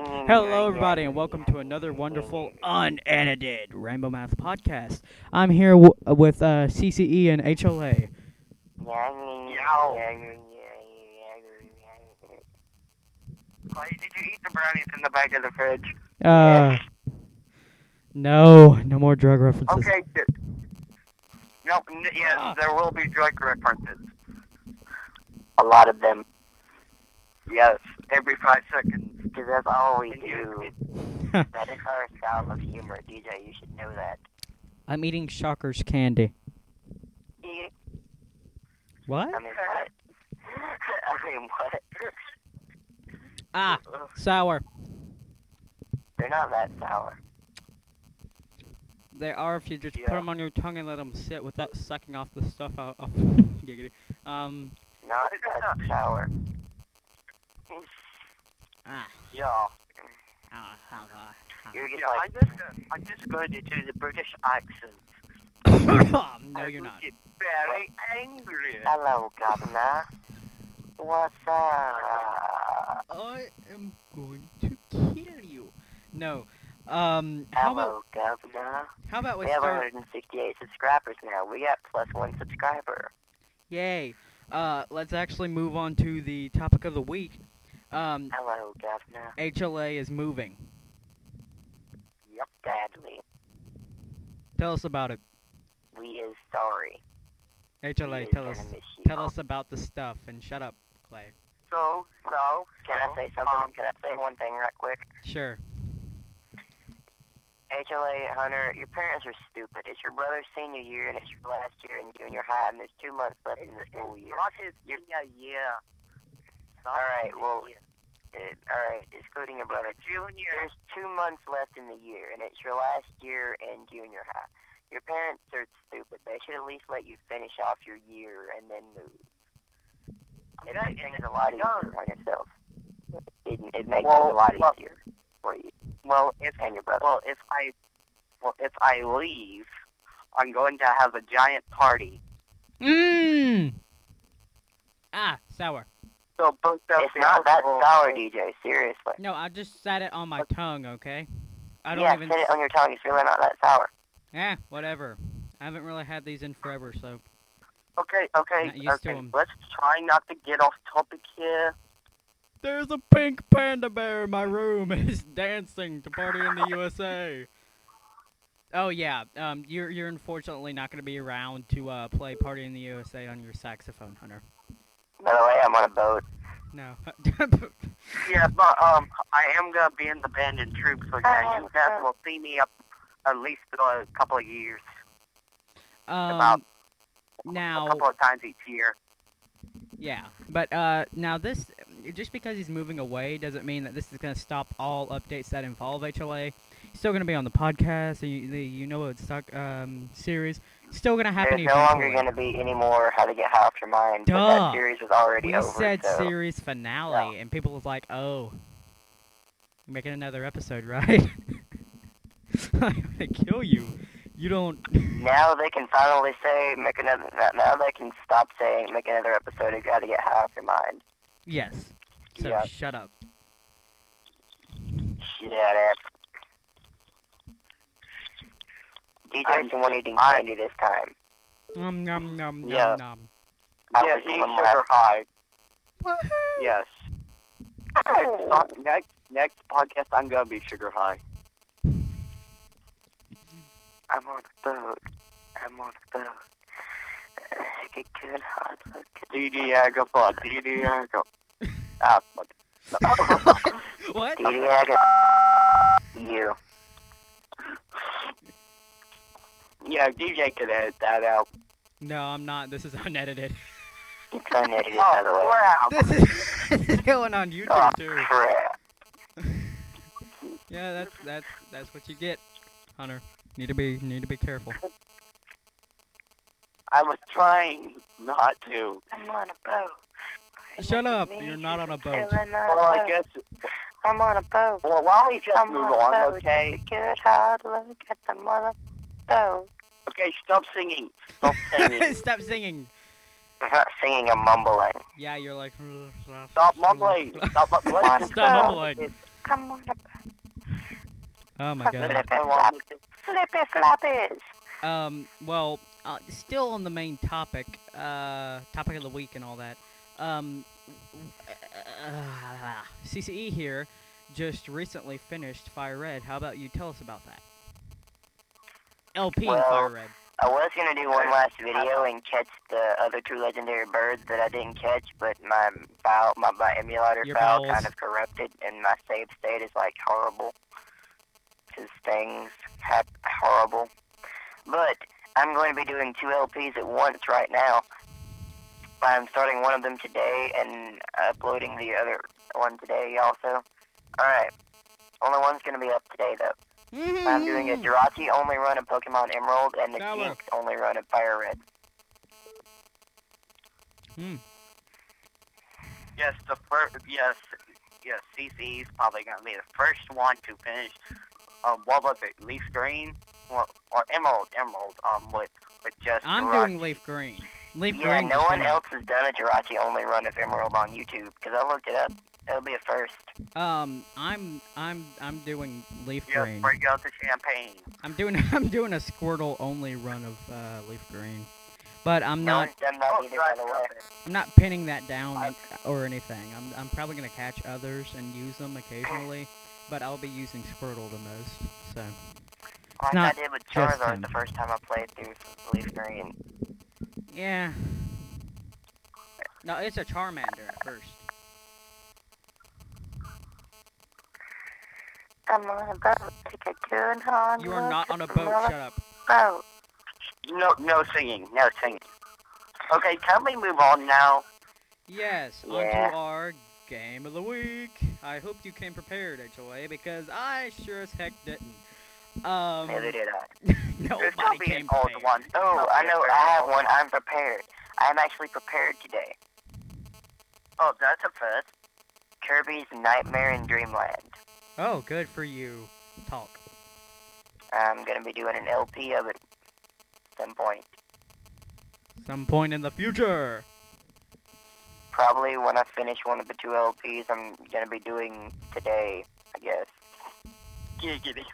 Hello, everybody, and welcome to another wonderful, unedited Rainbow Math podcast. I'm here w- with uh, CCE and HLA. Clay, did you eat the brownies in the back of the fridge? Uh, no, no more drug references. Okay, good. Nope, n- yes, Ah. there will be drug references. A lot of them, Yes, every five seconds. because that's all we do. That is our style of humor, DJ. You should know that. I'm eating Shockers candy. What? I mean, what? I mean, what? Ah, sour. They're not that sour. They are if you just put 'em put them on your tongue and let them sit without sucking off the stuff out. Of Giggity. Um, Not that sour. Ah, Yeah. ah, ah, ah, You're just Yeah, like, I'm just, I'm just going to do the British accent. no, you're not. Get very angry. hello, governor. What's up? I am going to kill you. No. Um, how about governor. how about we We have start? 168 subscribers now. We got plus one subscriber. Yay. Uh, let's actually move on to the topic of the week. Um, Hello, governor. HLA is moving. Yep, badly. Tell us about it. We is sorry. HLA, is tell us. Tell us about the stuff and shut up, Clay. So, so, Can I say something? Can I say one thing right quick? Sure. HLA Hunter, your parents are stupid. It's your brother's senior year and it's your last year in junior high, and there's two months left in the school year. Not his senior year. Not All right, his well, year. Uh, all right, excluding your brother. junior. There's two months left in the year, and it's your last year in junior high. Your parents are stupid. They should at least let you finish off your year and then move. It Okay, makes things a lot and- easier on yourself. It, it makes Well, things a lot well- easier for you Well, if and your brother. well, if I well, if I leave, I'm going to have a giant party. Mmm. Ah, sour. So both of It's not that will- sour, DJ. Seriously. No, I just sat it on my tongue. Okay. I don't yeah, even. sit it on your tongue. It's really not that sour. Yeah, whatever. I haven't really had these in forever, so. Okay, okay, Not used to okay. 'em. Let's try not to get off topic here. There's a pink panda bear in my room. It's dancing to party in the USA. Oh yeah, um, you're you're unfortunately not going to be around to uh, play Party in the USA on your saxophone, Hunter. By the way, I'm on a boat. No. Yeah, but um, I am gonna be in the band and troops, so yeah, you guys will see me up at least a couple of years, About now. a couple of times each year. yeah, but uh, now this, just because he's moving away, doesn't mean that this is going to stop all updates that involve HLA. He's still going to be on the podcast, and you, the you know it's stuck um series. Still going to happen There's no longer going to be any more How to Get High Off Your Mind. But that series was already we over. said so. series finale, and people was like, "Oh, you're making another episode, right?" I'm gonna kill you. You don't. Now they can finally say, make another. Now they can stop saying, make another episode of How to Get High Off Your Mind. Yes. So Yeah. shut up. Shit out of DJ's I'm- the one eating I- candy this time. Nom nom nom Yeah. nom nom. I yeah, was eat sugar last- high. Woohoo! Yes. Next, next next podcast, I'm gonna be sugar high. I'm on a boat. I'm on a boat. Take a good hard look at D Diego for D Diego. Ah, fuck. What? Diego. You. Yeah, DJ could edit that out. No, I'm not. This is unedited. It's unedited, by the way. crap! This is, this is going on YouTube Oh, too. crap. Yeah, that's that's that's what you get, Hunter. Need to be need to be careful. I was trying not to. I'm on a boat. Shut up! You're not on a boat. Well, I guess. I'm on a boat. Well, why don't we just I'm move on on, okay? Good hard look at the mother boat. Okay, stop singing. Stop singing. Stop singing. I'm not singing, I'm mumbling. Yeah, you're like. stop mumbling. Stop mumbling. Stop mumbling. Come on, Oh my god. flippy flop, flippy floppies. Um, well, uh, still on the main topic, uh, topic of the week and all that. Um, uh, CCE here just recently finished Fire Red. How about you tell us about that? LP in Well, Fire Red. I was gonna do one last video and catch the other two legendary birds that I didn't catch, but my file, my, my emulator Your file files. kind of corrupted, and my save state is like horrible. Cause things hap- horrible. But I'm going to be doing two LPs at once right now. I'm starting one of them today and uploading the other one today also. Alright. Only one's gonna be up today though. I'm doing a Jirachi only run of Pokemon Emerald and the Tower. Jynx only run of Fire Red. Hmm. Yes, the first. Yes, yes. CC's probably gonna be the first one to finish. Um, what was it? Leaf green or, or emerald? Emerald. Um, with with just. I'm Jirachi. doing Leaf Green. Leaf Yeah, Green. no one else has done a Jirachi only run of Emerald on YouTube because I looked it up. It'll be a first. Um, I'm I'm I'm doing Leaf Yes, Green. bring out the champagne. I'm doing I'm doing a Squirtle only run of uh, Leaf Green, but I'm No not done that Oh, either, right, by the way. okay. I'm not pinning that down in- or anything. I'm I'm probably gonna catch others and use them occasionally, but I'll be using Squirtle the most. So Like not I did with Charizard the first time I played through Leaf Green. yeah. No, it's a Charmander at first. I'm on a boat, take a good hard You are not on a boat. Shut up. boat. No, no singing. No singing. Okay, can we move on now? Yes, Yeah. onto our game of the week. I hope you came prepared, HOA, because I sure as heck didn't. Um, Neither did I. There's nobody gonna be an came old prepared. one. Oh, I know. I have one. I'm prepared. I'm actually prepared today. Oh, that's a first. Kirby's Nightmare in Dreamland. Oh, good for you. Talk. I'm gonna be doing an LP of it at some point. Some point in the future. Probably when I finish one of the two LPs, I'm gonna be doing today. I guess. Giggity.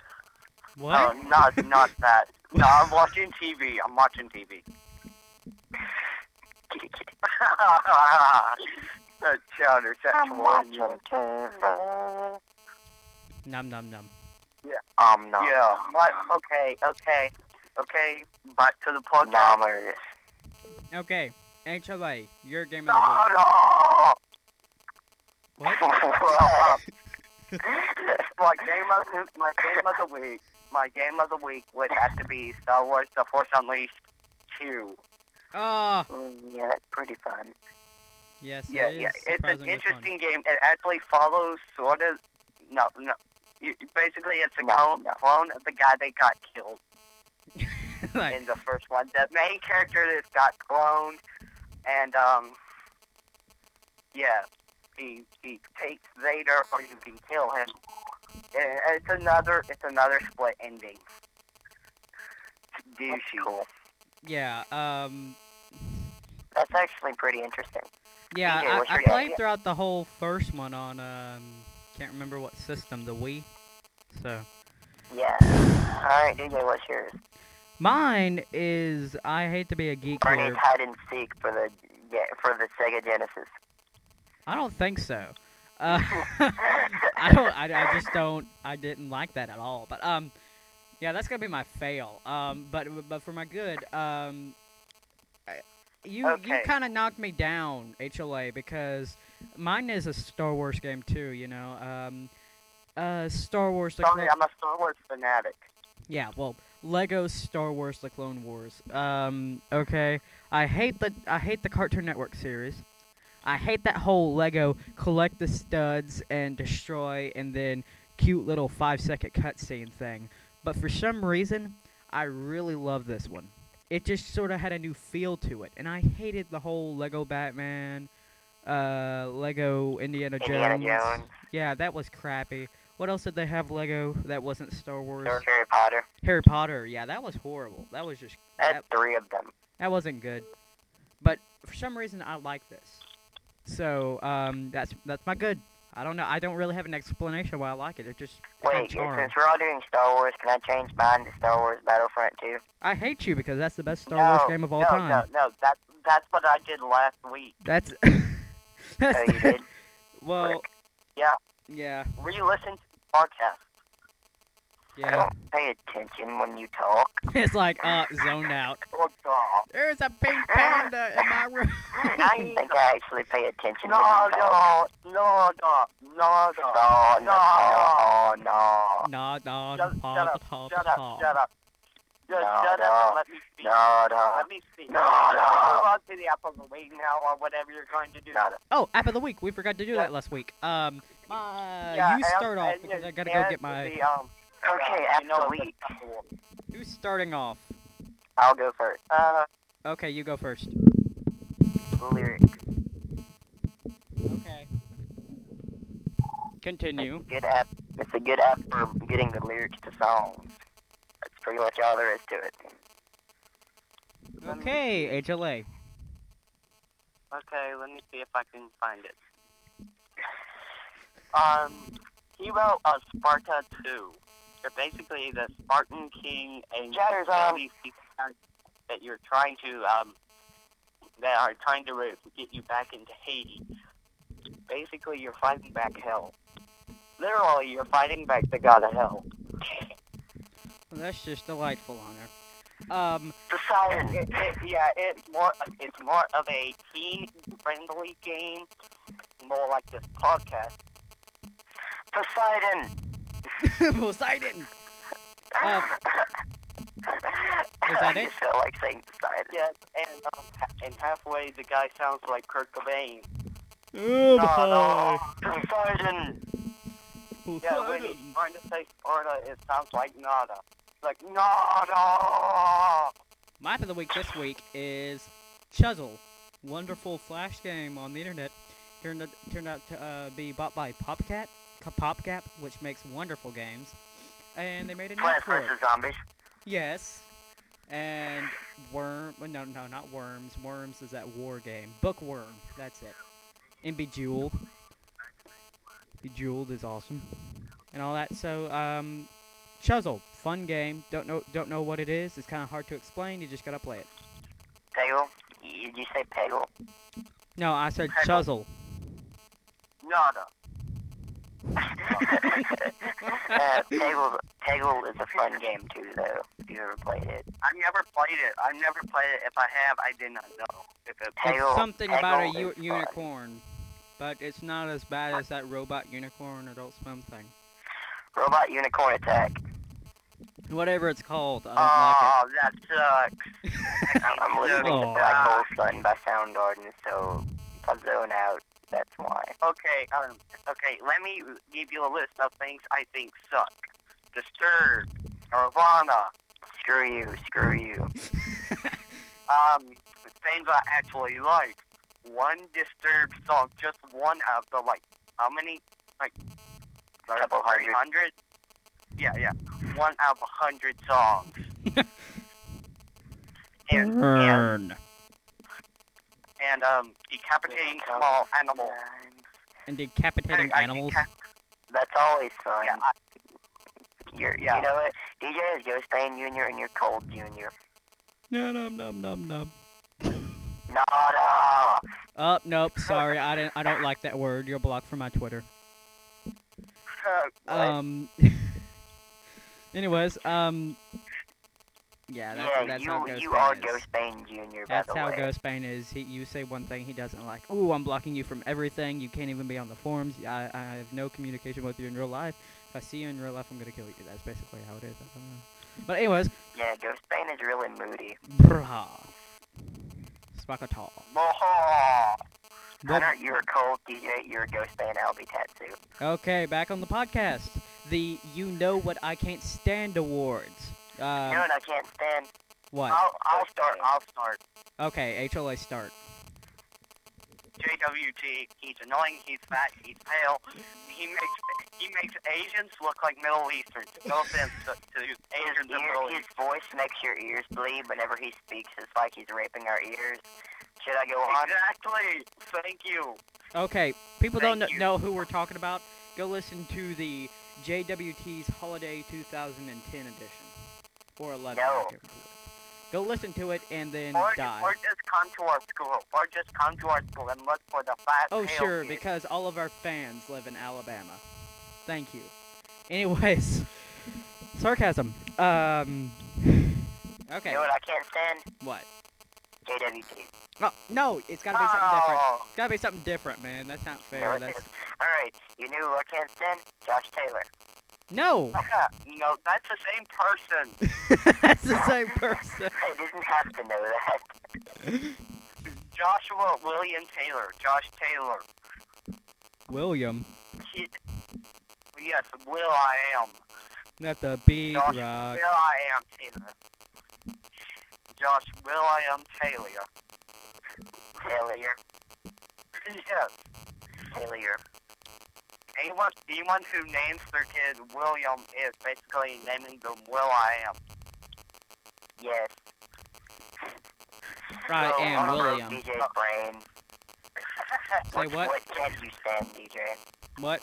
What? Oh, not not that. No, I'm watching TV. I'm watching TV. Kitty, kitty. that chowder set I'm to watching. TV. Num num num. Yeah. Um, no. Yeah. What? Okay. Okay. Okay. Back to the podcast. Nommers. Okay, HOA, your game of the week. No, no. What? my game of the, my game of the week. My game of the week would have to be Star Wars: The Force Unleashed two. Oh, Mm, yeah, that's pretty fun. yes, Yeah, it is yeah. It's an surprisingly interesting game. It actually follows sort of. No, no. You, basically, it's a clone, clone of the guy that got killed like, in the first one. The main character that got cloned, and um, yeah, he he takes Vader, or you can kill him. And it's another, it's another split ending. Douchey. cool. yeah, um, That's actually pretty interesting. yeah, I, I played idea? throughout the whole first one on, um, can't remember what system, the Wii. So, Yeah. Alright, DJ, what's yours? mine is, I hate to be a geek Bernie's here. hide and seek for the yeah, for the Sega Genesis. I don't think so. Uh, I don't. I, I just don't. I didn't like that at all. But um, yeah, that's gonna be my fail. Um, but but for my good, um, you you kind of knocked me down, HLA, because mine is a Star Wars game too. You know, um, uh, Star Wars. The Sorry, Clo- I'm a Star Wars fanatic. yeah, well, Lego Star Wars: The Clone Wars. Um, okay, I hate the I hate the Cartoon Network series. I hate that whole Lego collect the studs and destroy and then cute little five second cutscene thing. But for some reason, I really love this one. It just sort of had a new feel to it, and I hated the whole Lego Batman, uh, Lego Indiana Jones. Indiana Jones. Yeah, that was crappy. What else did they have Lego that wasn't Star Wars? Or Harry Potter. Harry Potter. Yeah, that was horrible. That was just That's that, three of them. that wasn't good. But for some reason, I like this. So um, that's that's my good. I don't know. I don't really have an explanation why I like it. It just Wait, since we're all doing Star Wars, can I change mine to Star Wars Battlefront 2? I hate you because that's the best Star no, Wars game of all no, time. No, no, that's that's what I did last week. That's Oh, you did? well, Yeah. Yeah, Re-listen to the podcast. I yeah. don't pay attention when you talk. It's like uh zoned out. Oh God. There's a pink panda in my room. I think I actually pay attention No, when you talk. no, no, no, no, no. No, No, no. No, no, no, shut up, no, shut no. up, shut up. Just No, shut no. up and let me speak. No, no. Let me speak. No, no. Move on to the apple of the week now, or whatever you're going to do. No, no. Oh, app of the week. We forgot to do Yeah. that last week. Um, my, Yeah, you and- start off and- because I gotta go get my. The, um, Okay, uh, app you know of the what week. apple- Who's starting off? I'll go first. Uh, Okay, you go first. Lyrics. Okay. Continue. Good app. It's a good app for getting the lyrics to songs. That's pretty much all there is to it. Okay, HLA. okay, let me see if I can find it. Um, he wrote a Sparta 2. They're basically the Spartan king and Chatter's all on. these people that you're trying to, um, that are trying to re- get you back into Hades. Basically, you're fighting back hell. Literally, you're fighting back the god of hell. Well, that's just delightful, Honor. Um, Poseidon. It, it, yeah, it's more it's more of a teen friendly game, more like this podcast. Poseidon. Poseidon. Uh, is that it? just felt like saying Poseidon. Yes, and um, and halfway the guy sounds like Kurt Cobain. Oh, No, no. Poseidon. Yeah, when he's trying to say Sparta, it sounds like nada. Like nada. My app of the week this week is Chuzzle, wonderful flash game on the internet. Turned out, turned out to uh, be bought by PopCat, PopCap, which makes wonderful games, and they made a Plants for it. vs. Zombies. Yes, and Worm. No, no, not Worms. Worms is that war game. Bookworm. That's it. And Bejeweled. Bejeweled is awesome, and all that. So, um, Chuzzle, fun game. Don't know, don't know what it is. It's kind of hard to explain. You just gotta play it. Peggle. Did you say Peggle? No, I said Peggle. Chuzzle. Nada. uh, Peggle, Peggle is a fun game too, though. If you ever played it. I've never played it. I've never played it. If I have, I did not know. If it, Peggle. it's something about a Peggle fun. unicorn, but it's not as bad as that robot unicorn Adult Swim thing. Robot Unicorn Attack. Whatever it's called, I oh, that sucks. I'm, I'm listening Oh. to Black Hole Sun by Soundgarden, so if I zone out, that's why. Okay, um, okay, let me give you a list of things I think suck. Disturbed, Nirvana, Screw you, screw you. um, things I actually like. One Disturbed song, just one of the, like, how many? Like, a Couple hundred. 300? Yeah, yeah. One out of a hundred songs. and, and, Burn. and, um, decapitating small animals. And decapitating I animals. deca- That's always fun. yeah, I, You're, yeah. You know what? DJ is Ghost Bane Jr. and you're Cold Jr. Num num num num num. Nada! Oh nope, sorry, I didn't. I don't like that word. You're blocked from my Twitter. Um. anyways, um. Yeah, that's, yeah, that's you, how Ghost you Bane are is. Ghost Bane Jr. by That's the how way. Ghost Bane is. He, you say one thing, he doesn't like. Ooh, I'm blocking you from everything. You can't even be on the forums. I, I have no communication with you in real life. If I see you in real life, I'm gonna kill you. That's basically how it is. I don't know. But anyways, Yeah, Ghost Bane is really moody. brah. Spakata. Moho! Hunter, you're cold. DJ, you're Ghost Bane. I'll be Tatsu. Okay, back on the podcast. The You Know What I Can't Stand Awards. You Um, know what I can't stand? what? I'll, I'll start, I'll start. Okay, HLA start. JWT, he's annoying, he's fat, he's pale. He makes he makes Asians look like Middle Easterns. No offense to, to Asians and ear, Middle his voice makes your ears bleed whenever he speaks. It's like he's raping our ears. Should I go on? Exactly. Thank you. Okay, people don't kn- you. know who we're talking about. Go listen to the JWT's Holiday 2010 edition. Or 11. No. can't. Go listen to it and then Or, die. or just come to our school. Or just come to our school and look for the fat Oh, sure, kid. because all of our fans live in Alabama. Thank you. Anyways, sarcasm. Um. Okay. You know what I can't stand? What? JWT. Oh, no, it's gotta be something different. Oh, It's gotta be something different, man. That's not fair. it That's. Alright, you knew who I can't stand? Josh Taylor. No. yeah, no, that's the same person. That's the same person. I didn't have to know that. Joshua William Taylor. Josh Taylor. William. He, yes, Will I am. Not the big Josh rock. Will I am Taylor. Josh Will I am Taylor. Taylor. Yes. Taylor. Anyone, anyone who names their kid William is basically naming them Will I am. Yes. I So, am William. DJ's brain. Say what? What can't you stand, DJ? What?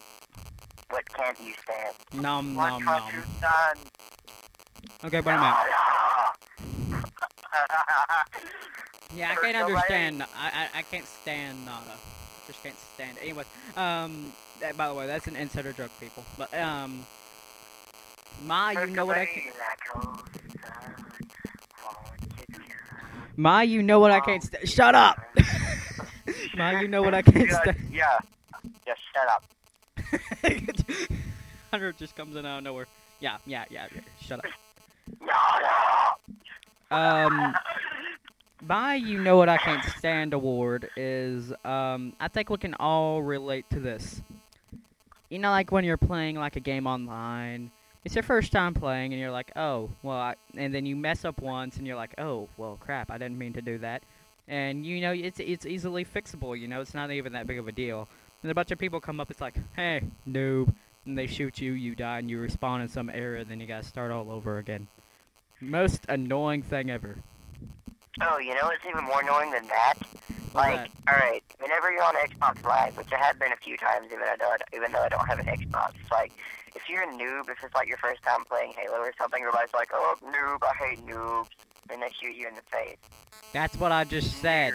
What can't you stand? Nom what nom can't you nom. stand? Okay, but I'm out. Ah, Yeah, I can't understand. I, I I can't stand nada. Just can't stand it. Anyways, um, that- by the way, that's an insider joke, people. But um, my, you know what I can. My, you know what I can't stand. Shut up. my, you know what I can't yeah, stand. yeah. Yeah, shut up. Hunter just comes in out of nowhere. Yeah, yeah, yeah, yeah. Shut up. Um, my you know what I can't stand award is um I think we can all relate to this. You know, like when you're playing like a game online, it's your first time playing, and you're like, oh, well, I, and then you mess up once, and you're like, oh, well, crap, I didn't mean to do that, and you know it's it's easily fixable. You know, it's not even that big of a deal. And a bunch of people come up, it's like, hey, noob, and they shoot you, you die, and you respawn in some area, then you gotta start all over again. Most annoying thing ever. Oh, you know what's even more annoying than that? Like, that? alright, whenever you're on Xbox Live, which I have been a few times, even though, even though I don't have an Xbox, like, if you're a noob, if it's like your first time playing Halo or something, everybody's like, oh, noob, I hate noobs, and they shoot you in the face. That's what I just said.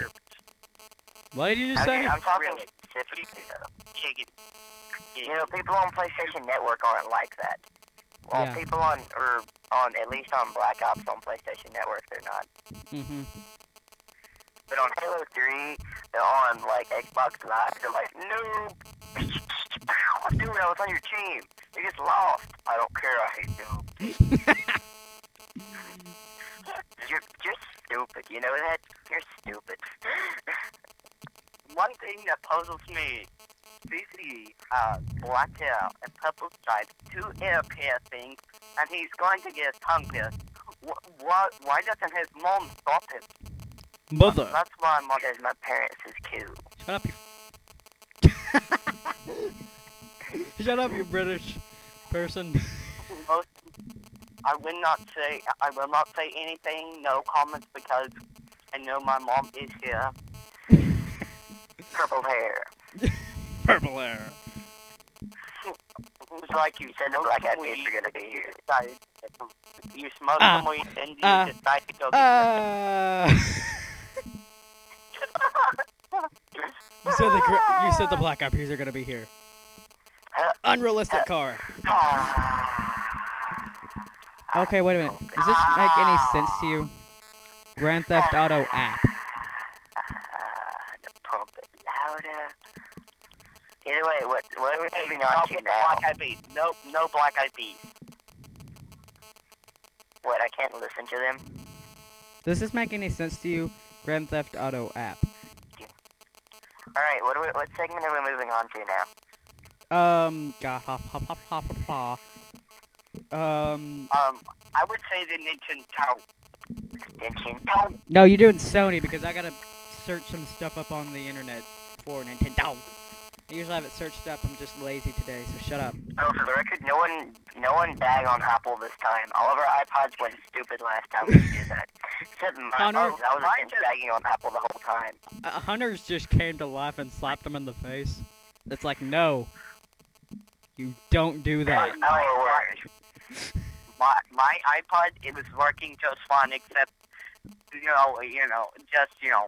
What did you just Okay, say? I'm talking Really? specifically, though. You know, people on PlayStation Network aren't like that. Well, Yeah. people on, or on, at least on Black Ops on PlayStation Network, they're not. Mm-hmm. But on Halo 3, they're on, like, Xbox Live, they're like, noob! Dude, I was on your team. You just lost. I don't care, I hate noob. You're, you're stupid, you know that? You're stupid. One thing that puzzles me, Has uh, black hair and purple stripes, two ear piercings, and he's going to get his tongue pierced. Wh- why, why doesn't his mom stop him? Mother. That's why I'm because my parents is cool. Shut up, you. Shut up, you British person. most. I will not say. I will not say anything. No comments because I know my mom is here. Purple hair. Purple hair. It's like you Said the smoke black some eyed weed, peas are gonna be here. decide- You smoke Ah, some weed and you ah, decide to go get Uh, you said the gr- you said the black eyed peas are gonna be here. Unrealistic car. Okay, wait a minute. Does this make any sense to you? Grand Theft Auto app. to pump it louder. Either way, what what are we moving No on to now? black eyed peas. No, no black eyed peas. What? I can't listen to them. Does this make any sense to you? Grand Theft Auto app. All right, what we, what segment are we moving on to now? Um, ga ha ha ha ha ha ha. Um, Um, I would say the Nintendo. Nintendo. no, you're doing Sony because I gotta search some stuff up on the internet for Nintendo. I usually have it searched up. I'm just lazy today, so shut up. Oh, for the record, no one, no one bag on Apple this time. All of our iPods went stupid last time we did that. Except mine. Connor? Oh, that was just- bagging on Apple the whole time. Uh, Hunters just came to life and slapped him in the face. It's like, no, you don't do that. Our my my iPod it was working just fine except you know you know just you know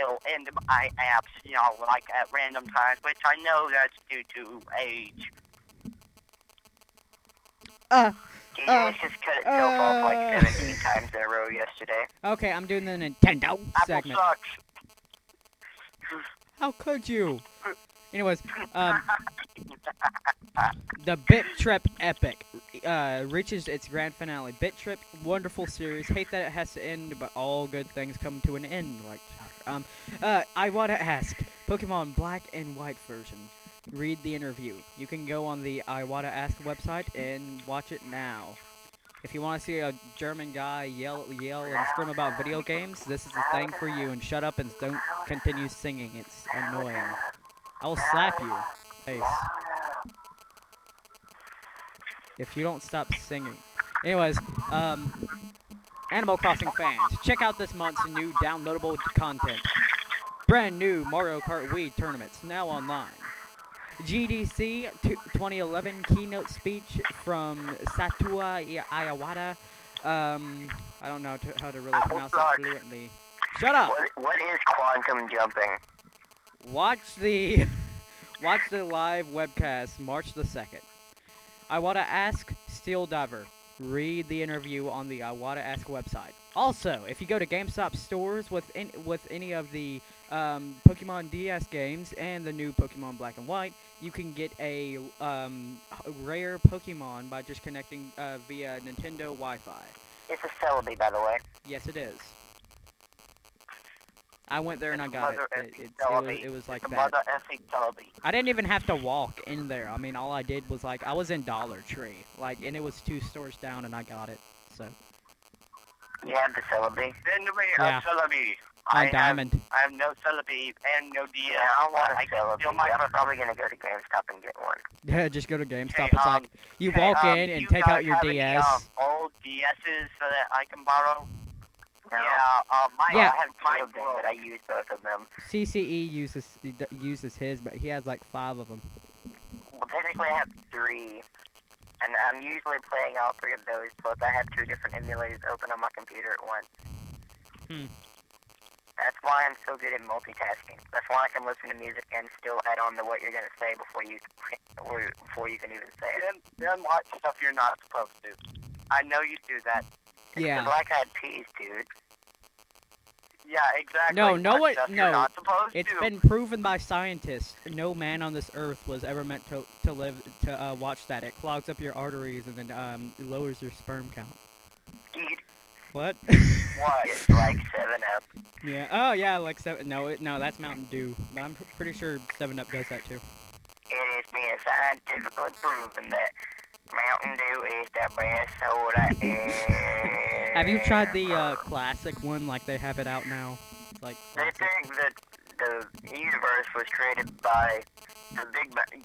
it'll end my apps you know like at random times which I know that's due to age. Uh, DJ Uh, just cut itself off like uh. 17 times in a row yesterday. okay, I'm doing the Nintendo Apple segment. sucks. How could you? Anyways, um, the Bit Trip Epic uh, reaches its grand finale. Bit Trip, wonderful series. Hate that it has to end, but all good things come to an end. Like, um, uh, I want to ask Pokemon Black and White version. Read the interview. You can go on the I Want to Ask website and watch it now. If you want to see a German guy yell, yell and scream about video games, this is the thing for you. And shut up and don't continue singing. It's annoying. I will slap you, face. If you don't stop singing. Anyways, um, Animal Crossing fans, check out this month's new downloadable content. Brand new Mario Kart Wii tournaments now online. GDC t- 2011 keynote speech from Satua I- Iwata. Um, I don't know how to really pronounce it fluently. Shut up. What, what is quantum jumping? Watch the watch the live webcast March the second. I want to ask Steel Diver. Read the interview on the I want to ask website. Also, if you go to GameStop stores with in, with any of the um, Pokemon DS games and the new Pokemon Black and White, you can get a um, rare Pokemon by just connecting uh, via Nintendo Wi-Fi. It's a Celebi, by the way. Yes, it is. I went there and I It's a got it. It, it, it, was, it was like It's a that. mother effing Celebi. I didn't even have to walk in there. I mean, all I did was like I was in Dollar Tree, like, and it was two stores down, and I got it. So You have the Celebi. Send me Yeah. a Celebi. on I have, Diamond. I have no Celebi and no DS. Yeah, I want a I can Celebi. steal my I'm probably gonna go to GameStop and get one. Yeah, just go to GameStop. Hey, it's um, like you hey, walk um, in and you take out your have any, DS. um, old DSs so that I can borrow? No. Yeah, uh, my, Yeah. I have my two of them, but I use both of them. CCE uses uses his, but he has like five of them. Well, technically I have three. And I'm usually playing all three of those, plus I have two different emulators open on my computer at once. Hmm. That's why I'm so good at multitasking. That's why I can listen to music and still add on to what you're gonna say before you or before you can even say it. Then, then watch stuff you're not supposed to. I know you do that. The Yeah. Black Eyed Peas, dude. Yeah, exactly. No, no one- stuff no. You're not supposed It's to. been proven by scientists. No man on this earth was ever meant to to live to uh, watch that. It clogs up your arteries and then um, lowers your sperm count. Dude, What? What? it's like Seven Up. yeah. Oh yeah, like seven. No, it, no, that's Mountain Dew. But I'm pr- pretty sure Seven Up does that too. It is being scientifically proven that Mountain Dew is the best soda. Have you tried the uh, classic one? Like they have it out now. It's like They think that the universe was created by the Big Bang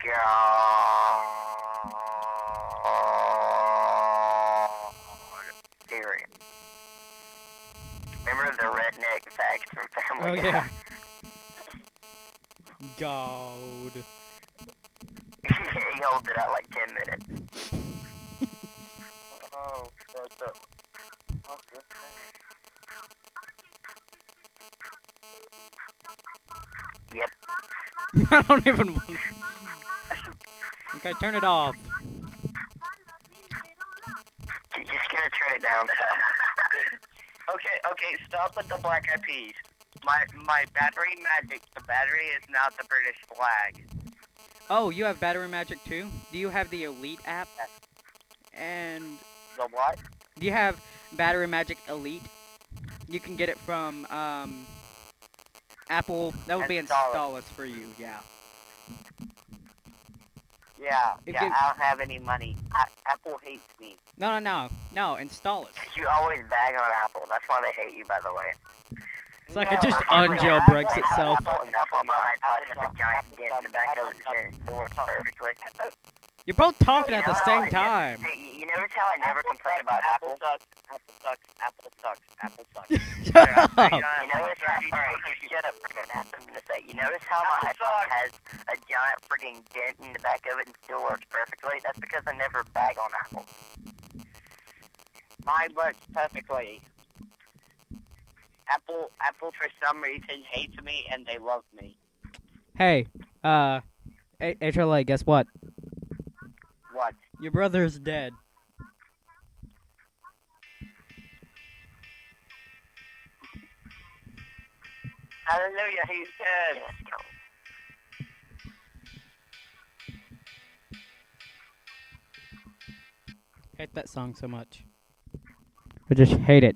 theory. Remember the redneck facts from Oh Family Guy? yeah. God. he holds it out like 10 minutes. Oh, that's a. Yep. I don't even. want- Okay, turn it off. You're just gonna turn it down. Okay, okay, stop with the black eyed peas. My my battery magic. The battery is not the British flag. Oh, you have Battery Magic too? Do you have the Elite app? And The what? do you have Battery Magic Elite? You can get it from um, Apple. That would be Install it. For you, yeah. Yeah, It yeah. gives- I don't have any money. I, Apple hates me. No, no, no, no. Install it. you always bag on Apple. That's why they hate you, by the way. It's like it just unjailbreaks itself. Apple, Apple on my iPod has a giant dent in the back of it and it works perfectly. You're both talking at the same time. Hey, you- you notice how I never complain about Apple? sucks. Apple sucks. Apple sucks. Apple sucks. Shut up. You notice how, alright, shut up for a minute. I'm gonna say, you notice how my Apple iPhone has a giant freaking dent in the back of it and still works perfectly? That's because I never bag on Apple. Mine works perfectly. Apple, Apple for some reason hates me and they love me. Hey, uh, A- HLA, guess what? What? Your brother's dead. Hallelujah, he's dead. Yes. Hate that song so much. I just hate it.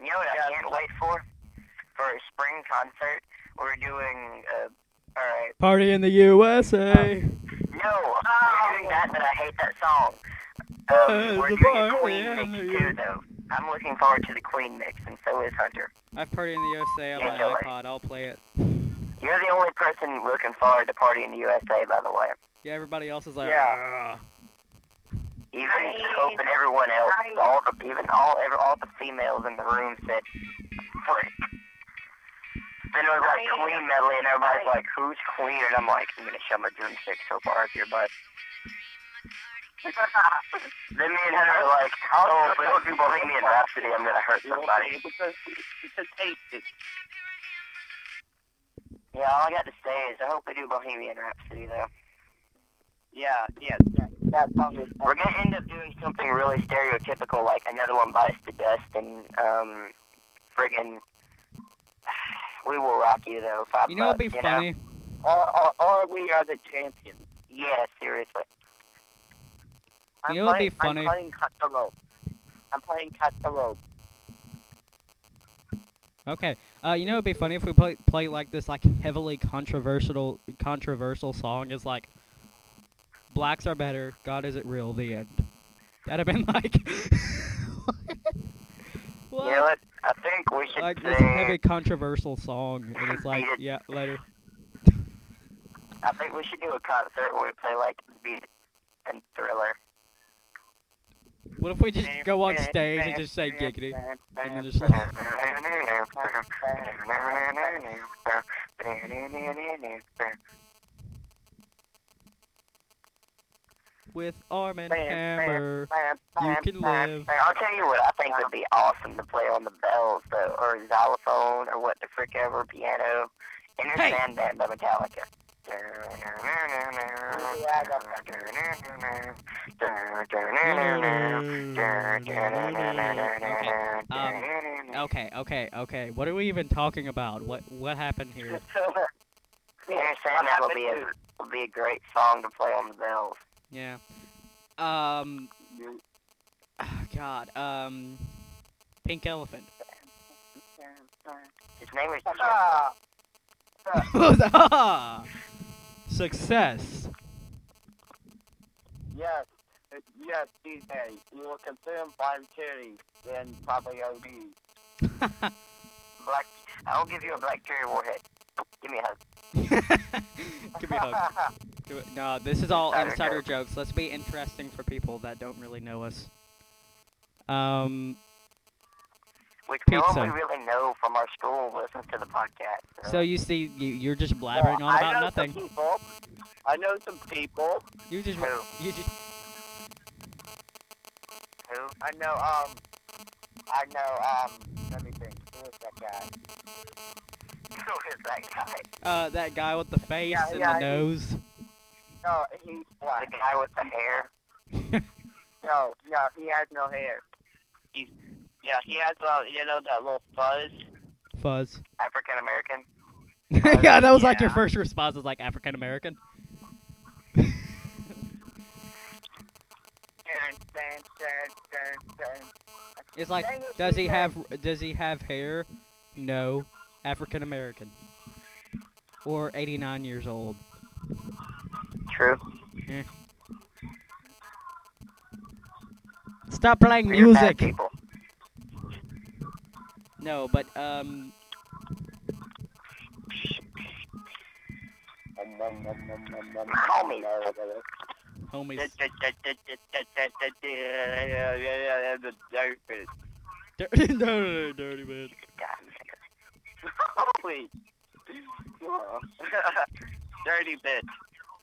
You know what I can't wait for? For a spring concert, we're doing, uh, alright. Party in the USA. No, we're doing that, but I hate that song. Um, Uh, we're doing a Queen in mix the too, though. I'm looking forward to the Queen mix, and so is Hunter. I've Party in the USA on my iPod. I'll play it. You're the only person looking forward to Party in the USA, by the way. Yeah, everybody else is like, Yeah. "Ugh." Even I- Hope and everyone else, all the even all every, all the females in the room said, "Frick." Then it was like Queen medley, and everybody's like, "Who's Queen?" And I'm like, "I'm gonna shove my drumstick so far up your butt." then me and Hunter are like, "Oh, if we don't do Bohemian Rhapsody, I'm gonna hurt somebody." Because, because tasty. Yeah, all I got to say is, I hope we do Bohemian Rhapsody though. Yeah, yes, that, that song is We're gonna end up doing something really stereotypical, like another one bites the dust, and um, friggin' we will rock you though. Five You know what'd be you funny? or, or, or we are the champions. Yeah, seriously. I'm You know what'd be playing, funny? I'm playing cut the rope. I'm playing cut the rope. Okay. Uh, you know it'd be funny if we play play like this like heavily controversial controversial song is like blacks are better, God isn't real, the end. That'd have been like know what? I think we should like say. this heavy controversial song and it's like yeah, later. I think we should do a concert where we play like Beat and Thriller. What if we just go on stage and just say giggity? And then just like with arm and hammer. you can live. I'll tell you what I think would be awesome to play on the bells, though, or xylophone, or what the frick ever, piano. Inner Hey. Sandman by Metallica. Mm. Mm. Okay, okay, okay. What are we even talking about? What what happened here? Enter Sandman will be a will be a great song to play on the bells. Yeah. Um. God. Um. Pink elephant. His name is Ah, Ah! Success. yes, yes, DJ. You will consume five cherries, then probably OD. Black. I'll give you a black cherry warhead. Give me a hug. Give me a hug. No, this is all Insider insider jokes. Let's be interesting for people that don't really know us. Um. Which no one we really know from our school listens to the podcast. So you see, you, you're just blabbering on about I know nothing. Some people. I know some people. You just, Who? you just. Who? I know, um, I know, um, let me think. Who is that guy? Who is that guy? Uh, that guy with the face Yeah, and yeah, the he- nose. No, he's The black. guy with the hair. No, no, he has no hair. He's, yeah, he has, uh, you know, that little fuzz. Fuzz. African American. yeah, that was like your first response was like African American. It's like, does he have does he have hair? No, African American. Or 89 years old. True. Stop playing You're music. No, but um, Homies. homies. Dirty man. Holy. Dirty bitch.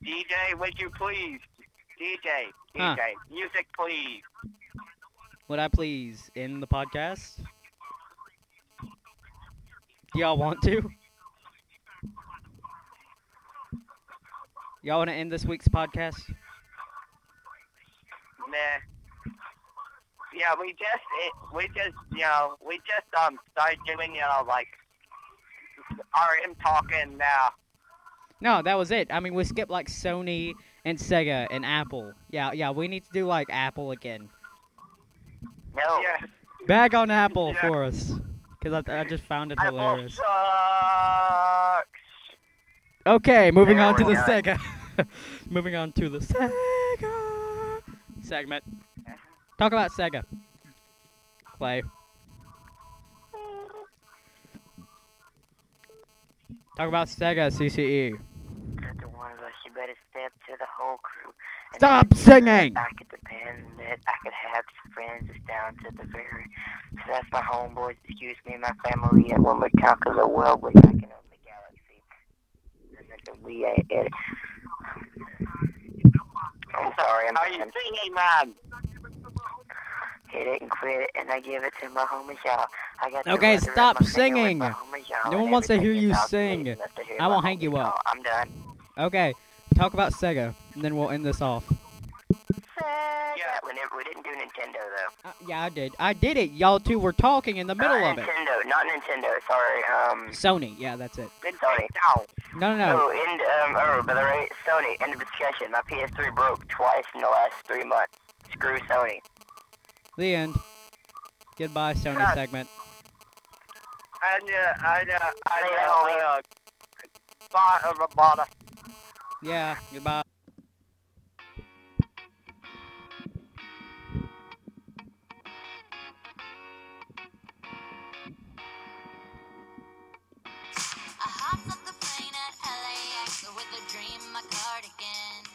DJ, would you please? DJ, Huh. DJ, music please. Would I please end the podcast? Y'all want to? Y'all want to end this week's podcast? Nah. Yeah, we just, it, we just, you know, we just um started doing, you know, like, RM talking now. No, that was it. I mean, we skipped like Sony and Sega and Apple. Yeah, yeah, we need to do like Apple again. No. Yeah. Bag on Apple Yeah. for us. Because I, I just found it Apple hilarious. sucks. Okay, moving There on to the go. Sega. moving on to the Sega segment. Talk about Sega. Clay. Talk about Sega CCE. The one of us, you better step to the whole crew. Stop then singing! I could depend that I could have some friends that's down to the very. So that's my homeboys, excuse me, my family, and when we conquer the world, we're knocking on the galaxy. And then we ain't it. I'm sorry, I'm Are you singing, man? Hit it and quit it, and I give it to my homies, y'all. I got Okay, stop my finger with singing. my homies, No one wants to hear you sing. there, enough to hear I won't hang you up. y'all. I'm done. Okay, talk about Sega, and then we'll end this off. Yeah, we, never, we didn't do Nintendo though. Uh, yeah, I did. I did it. Y'all two were talking in the middle not of it. Nintendo, not Nintendo. Sorry. Um, Sony, yeah, that's it. Sorry. No, no, no. Oh, and um, oh, by the way, Sony. End of discussion. My PS3 broke twice in the last three months. Screw Sony. The end. Goodbye, Sony Cut. segment. I know, I know, I Say know, that, I know. Bye, everybody. Yeah, goodbye. I hopped off the plane at LAX with a dream, my cardigan.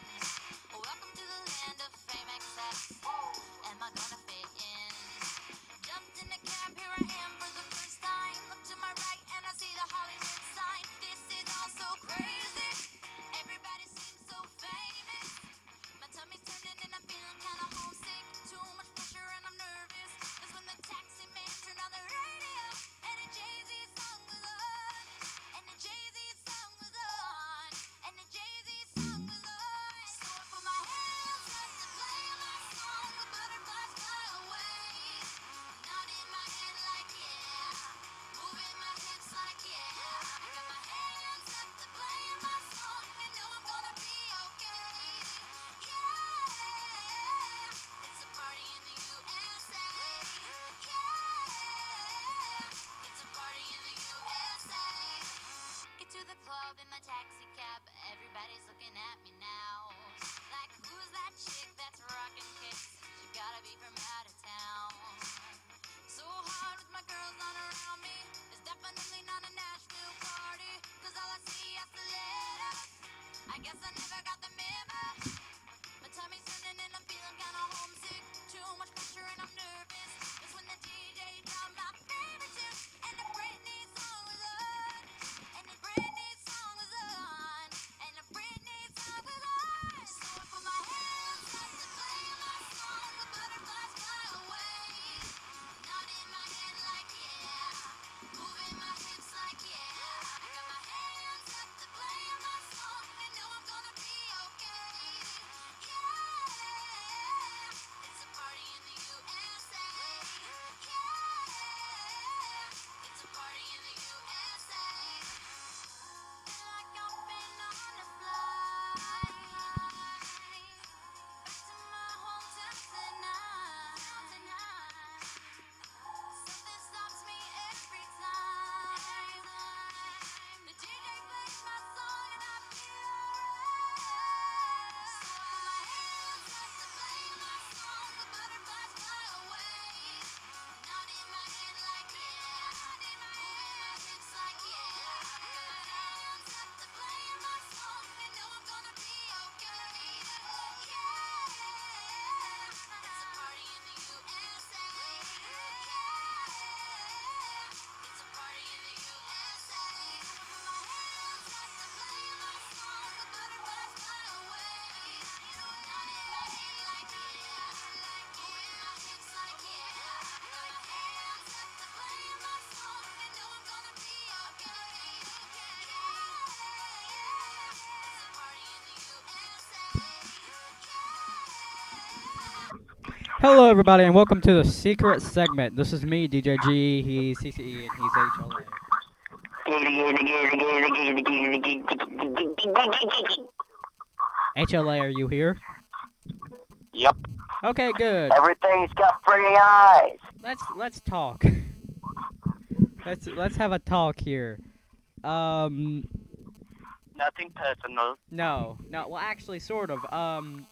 Hello, everybody, and welcome to the secret segment. This is me, DJ G. He's CCE, and he's HLA. HLA, are you here? Yep. Okay, good. Everything's got pretty eyes. Let's let's talk. let's let's have a talk here. Um, Nothing personal. no, no. Well, actually, sort of. Um,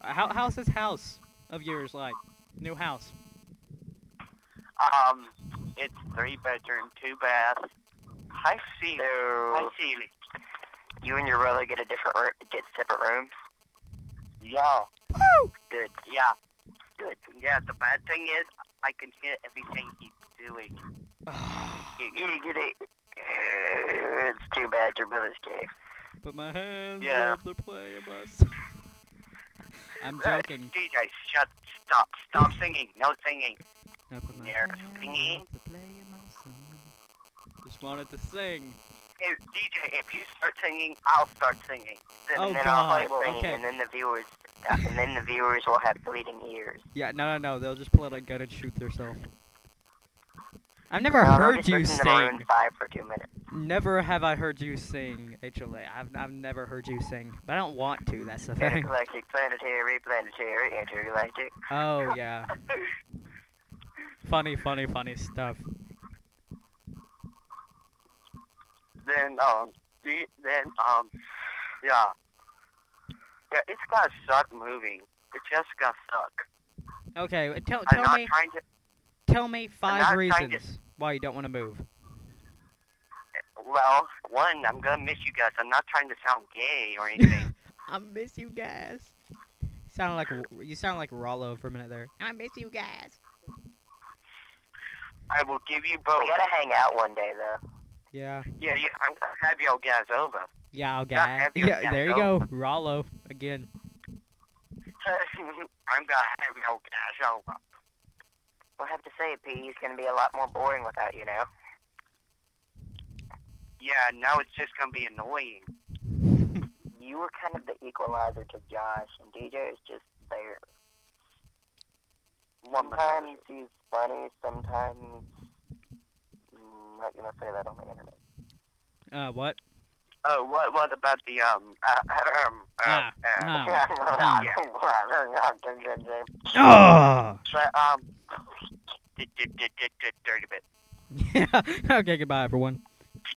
how how's this house of yours like? New house. Um, it's three bedroom, two bath, high ceiling. High So, ceiling. you and your brother get a different room, get separate rooms. Yeah. Woo! Good. Yeah. Good. Yeah. The bad thing is, I can hear everything he's doing. You, you get it. It's too bad your brother's gay. Put my hands Yeah. up the play of us. I'm joking. DJ, shut. Stop. Stop singing. No singing. Now put my They're singing. up the play my song. Just wanted to sing. If, DJ, if you start singing, I'll start singing. Then, Oh, and then God. I'll singing, Okay. and then the viewers, uh, and then the viewers will have bleeding ears. Yeah, no, no, no. They'll just pull out a gun and shoot themselves. I've never No, heard you listen to Maroon sing. Five for two minutes. Never have I heard you sing, HLA. I've, I've never heard you sing. But I don't want to, that's the thing. Intergalactic, planetary, planetary, intergalactic. Oh, yeah. Funny, funny, funny stuff. Then, um, the, then, um, yeah. Yeah, it's got suck moving. It just got suck. Okay, uh, tell, I'm tell not me trying to. Tell me five reasons to- why you don't want to move. Well, one, I'm gonna miss you guys. I'm not trying to sound gay or anything. I miss you guys. Sound like you sound like Rollo for a minute there. I miss you guys. I will give you both. We gotta hang out one day though. Yeah, Yeah, yeah. I'm gonna have y'all guys over. yeah, I'll Yeah, guys. Yeah, guys there you over. go, Rollo again. I'm gonna have y'all guys over. We'll have to say, P, he's gonna be a lot more boring without you now. Yeah, now it's just gonna be annoying. You were kind of the equalizer to Josh, and DJ is just there. Sometimes he's funny, sometimes. Mm, not gonna say that on the internet. Uh, what? Oh, what? What about the um? Uh, um. Uh, Ah, uh, ah. Oh. Um. Dirty bit. Yeah. okay. Goodbye, everyone.